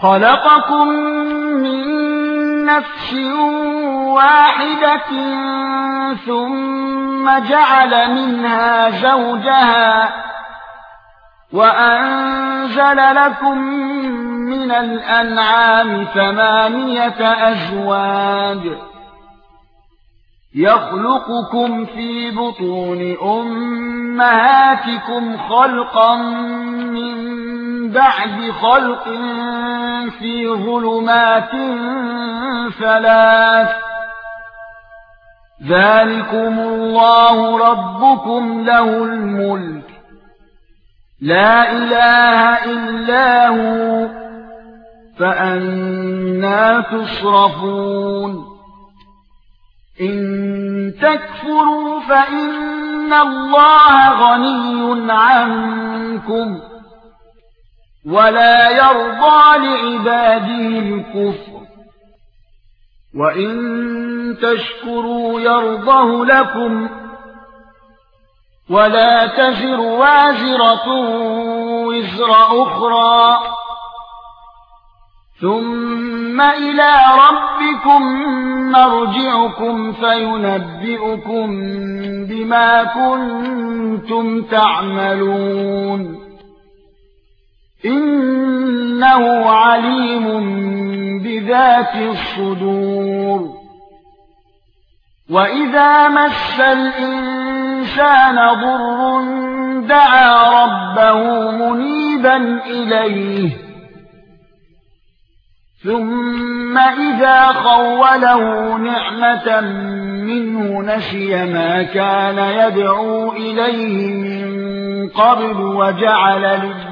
خلقكم من نفس واحدة ثم جعل منها زوجها وأنزل لكم من الأنعام ثمانية أزواج يخلقكم في بطون أمهاتكم خلقا من بعد خلق في ظلمات ثلاث. ذلكم الله ربكم له الملك. لا إله إلا هو فأنا تصرفون. إن تكفروا فإن الله غني عنكم. ولا يرضى لعباده الكفر. وإن تشكروا يرضه لكم ولا تزر وازرة وزر أخرى. ثم إلى ربكم مرجعكم فينبئكم بما كنتم تعملون. إنه عليم بذات الصدور. وإذا مس الإنسان ضر دعا ربه منيبا إليه. ثم إذا خوله نعمة منه نسي ما كان يدعو إليه من قبل وجعل لله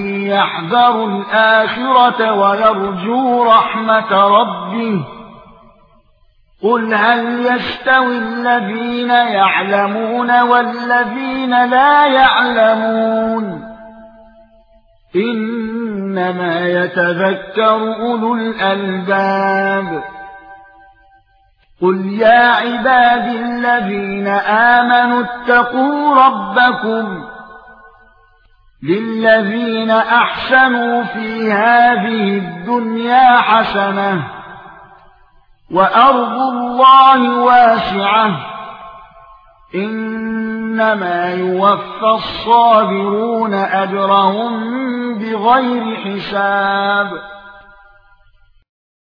يحذر الآخرة ويرجو رحمة ربه. قل هل يستوي الذين يعلمون والذين لا يعلمون؟ إنما يتذكر أولو الألباب. قل يا عبادي الذين آمنوا اتقوا ربكم للذين أحسنوا في هذه الدنيا حسنة وأرض الله واسعة إنما يوفى الصابرون أجرهم بغير حساب